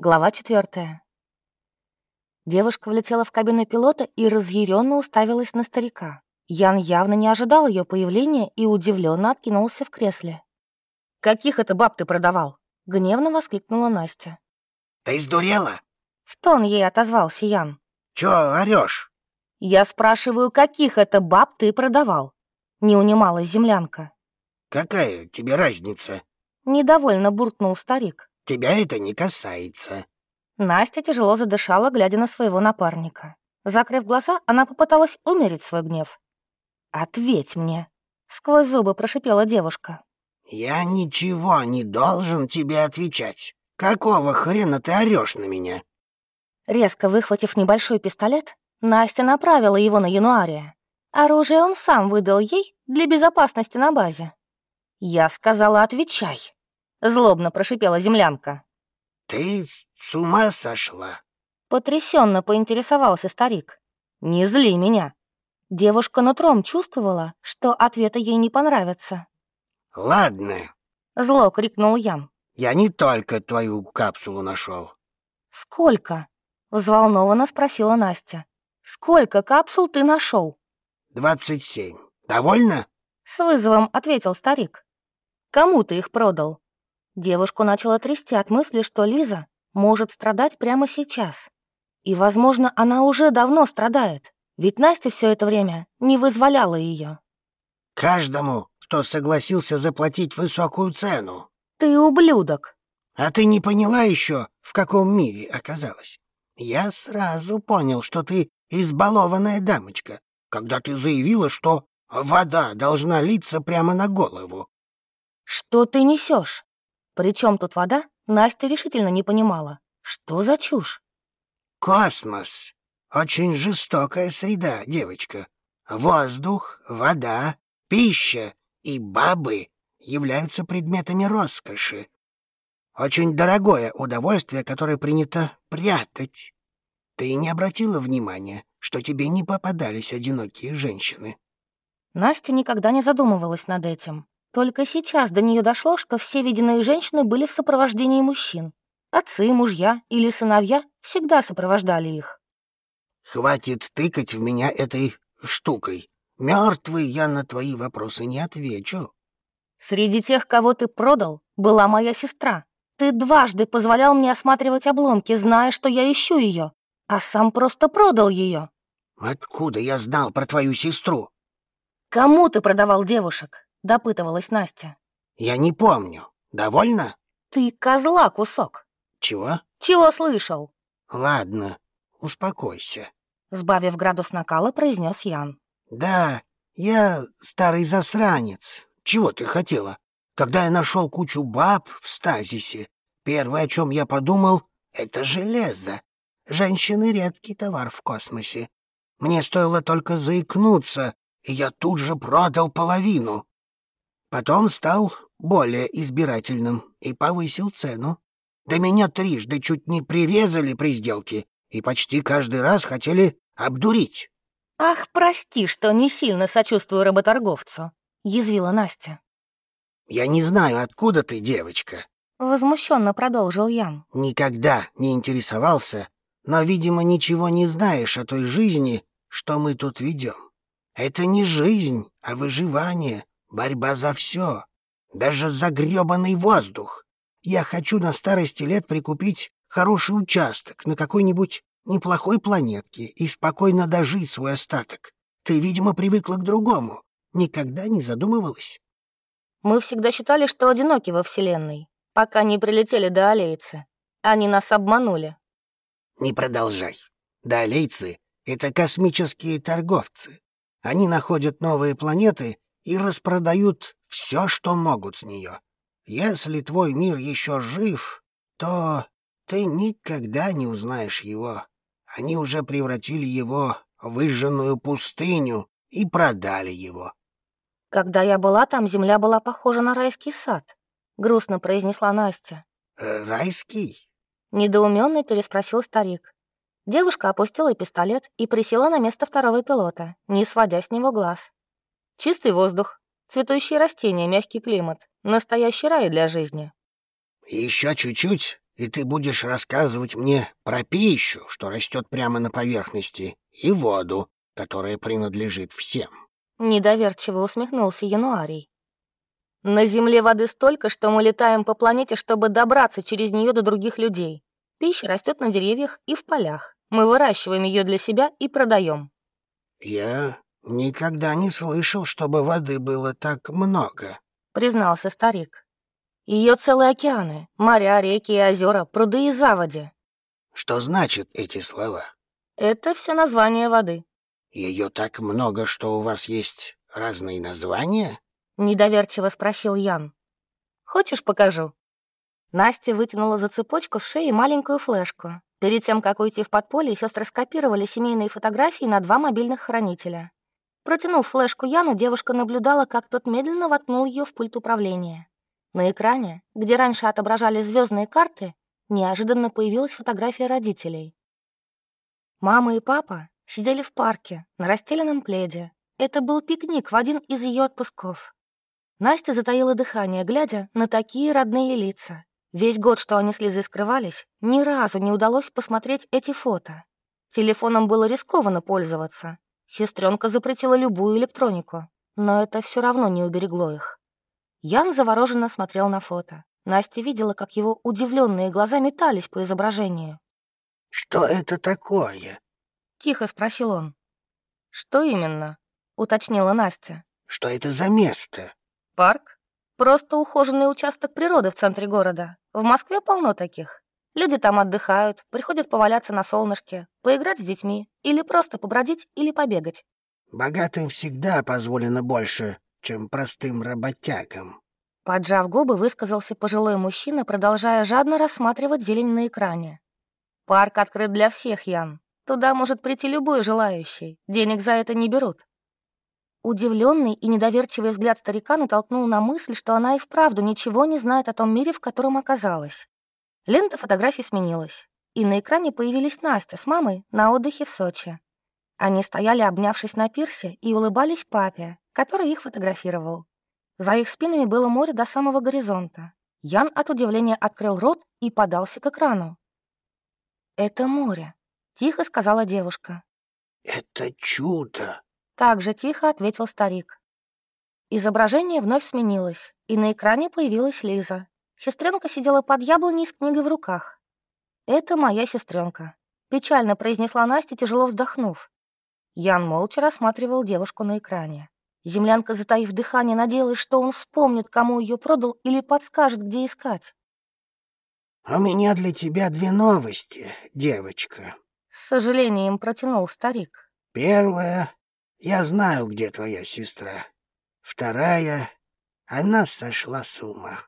Глава четвертая. Девушка влетела в кабину пилота и разъяренно уставилась на старика. Ян явно не ожидал ее появления и удивленно откинулся в кресле. «Каких это баб ты продавал?» — гневно воскликнула Настя. «Ты сдурела?» — в тон ей отозвался Ян. «Чё орёшь?» «Я спрашиваю, каких это баб ты продавал?» — не унималась землянка. «Какая тебе разница?» — недовольно буркнул старик. Тебя это не касается». Настя тяжело задышала, глядя на своего напарника. Закрыв глаза, она попыталась умерить свой гнев. «Ответь мне», — сквозь зубы прошипела девушка. «Я ничего не должен тебе отвечать. Какого хрена ты орешь на меня?» Резко выхватив небольшой пистолет, Настя направила его на Януария. Оружие он сам выдал ей для безопасности на базе. «Я сказала, отвечай», Злобно прошипела землянка. «Ты с ума сошла?» Потрясенно поинтересовался старик. «Не зли меня». Девушка нутром чувствовала, что ответы ей не понравятся. «Ладно», — зло крикнул Ян. «Я не только твою капсулу нашел. «Сколько?» — взволнованно спросила Настя. «Сколько капсул ты нашел? «Двадцать семь. Довольно?» — с вызовом ответил старик. «Кому ты их продал?» Девушку начала трясти от мысли, что Лиза может страдать прямо сейчас. И, возможно, она уже давно страдает, ведь Настя все это время не вызволяла ее. «Каждому, кто согласился заплатить высокую цену». «Ты ублюдок!» «А ты не поняла еще, в каком мире оказалась? Я сразу понял, что ты избалованная дамочка, когда ты заявила, что вода должна литься прямо на голову». «Что ты несешь? Причем тут вода, Настя решительно не понимала. Что за чушь? «Космос. Очень жестокая среда, девочка. Воздух, вода, пища и бабы являются предметами роскоши. Очень дорогое удовольствие, которое принято прятать. Ты не обратила внимания, что тебе не попадались одинокие женщины?» Настя никогда не задумывалась над этим. Только сейчас до нее дошло, что все виденные женщины были в сопровождении мужчин. Отцы, мужья или сыновья всегда сопровождали их. «Хватит тыкать в меня этой штукой. Мертвый я на твои вопросы не отвечу». «Среди тех, кого ты продал, была моя сестра. Ты дважды позволял мне осматривать обломки, зная, что я ищу ее, а сам просто продал ее». «Откуда я знал про твою сестру?» «Кому ты продавал девушек?» — допытывалась Настя. «Я не помню. Довольно?» «Ты козла кусок». «Чего?» «Чего слышал?» «Ладно, успокойся», — сбавив градус накала, произнес Ян. «Да, я старый засранец. Чего ты хотела? Когда я нашел кучу баб в стазисе, первое, о чем я подумал, — это железо. Женщины — редкий товар в космосе. Мне стоило только заикнуться, и я тут же продал половину. Потом стал более избирательным и повысил цену. Да меня трижды чуть не прирезали при сделке и почти каждый раз хотели обдурить. «Ах, прости, что не сильно сочувствую работорговцу», — язвила Настя. «Я не знаю, откуда ты, девочка», — возмущенно продолжил Ян. «Никогда не интересовался, но, видимо, ничего не знаешь о той жизни, что мы тут ведем. Это не жизнь, а выживание, Борьба за все, даже за гребаный воздух. Я хочу на старости лет прикупить хороший участок на какой-нибудь неплохой планетке и спокойно дожить свой остаток. Ты, видимо, привыкла к другому. Никогда не задумывалась? Мы всегда считали, что одиноки во Вселенной, пока не прилетели до Алейцы. Они нас обманули. Не продолжай. Доалейцы — это космические торговцы. Они находят новые планеты и распродают все, что могут с нее. Если твой мир еще жив, то ты никогда не узнаешь его. Они уже превратили его в выжженную пустыню и продали его. «Когда я была там, земля была похожа на райский сад», — грустно произнесла Настя. «Э, «Райский?» — недоуменно переспросил старик. Девушка опустила пистолет и присела на место второго пилота, не сводя с него глаз. Чистый воздух, цветущие растения, мягкий климат. Настоящий рай для жизни. Еще чуть-чуть, и ты будешь рассказывать мне про пищу, что растет прямо на поверхности, и воду, которая принадлежит всем». Недоверчиво усмехнулся Януарий. «На Земле воды столько, что мы летаем по планете, чтобы добраться через нее до других людей. Пища растет на деревьях и в полях. Мы выращиваем ее для себя и продаем. «Я никогда не слышал, чтобы воды было так много», — признался старик. Ее целые океаны, моря, реки и озера, пруды и заводи. Что значат эти слова? Это все название воды. Ее так много, что у вас есть разные названия? Недоверчиво спросил Ян. Хочешь, покажу? Настя вытянула за цепочку с шеи маленькую флешку. Перед тем, как уйти в подполье, сестры скопировали семейные фотографии на два мобильных хранителя. Протянув флешку Яну, девушка наблюдала, как тот медленно воткнул ее в пульт управления. На экране, где раньше отображались звездные карты, неожиданно появилась фотография родителей. Мама и папа сидели в парке на расстеленном пледе. Это был пикник в один из ее отпусков. Настя затаила дыхание, глядя на такие родные лица. Весь год, что они с Лизой скрывались, ни разу не удалось посмотреть эти фото. Телефоном было рискованно пользоваться. Сестренка запретила любую электронику, но это все равно не уберегло их. Ян завороженно смотрел на фото. Настя видела, как его удивленные глаза метались по изображению. «Что это такое?» — тихо спросил он. «Что именно?» — уточнила Настя. «Что это за место?» «Парк. Просто ухоженный участок природы в центре города. В Москве полно таких. Люди там отдыхают, приходят поваляться на солнышке, поиграть с детьми, или просто побродить или побегать». «Богатым всегда позволено больше, чем простым работягам». Поджав губы, высказался пожилой мужчина, продолжая жадно рассматривать зелень на экране. «Парк открыт для всех, Ян. Туда может прийти любой желающий. Денег за это не берут». Удивленный и недоверчивый взгляд старика натолкнул на мысль, что она и вправду ничего не знает о том мире, в котором оказалась. Лента фотографий сменилась, и на экране появились Настя с мамой на отдыхе в Сочи. Они стояли, обнявшись на пирсе, и улыбались папе, который их фотографировал. За их спинами было море до самого горизонта. Ян от удивления открыл рот и подался к экрану. «Это море», — тихо сказала девушка. «Это чудо», — так же тихо ответил старик. Изображение вновь сменилось, и на экране появилась Лиза. Сестренка сидела под яблоней с книгой в руках. «Это моя сестренка», — печально произнесла Настя, тяжело вздохнув. Ян молча рассматривал девушку на экране. Землянка, затаив дыхание, надеялась, что он вспомнит, кому ее продал, или подскажет, где искать. «У меня для тебя две новости, девочка», — с сожалением протянул старик. «Первая — я знаю, где твоя сестра. Вторая — она сошла с ума».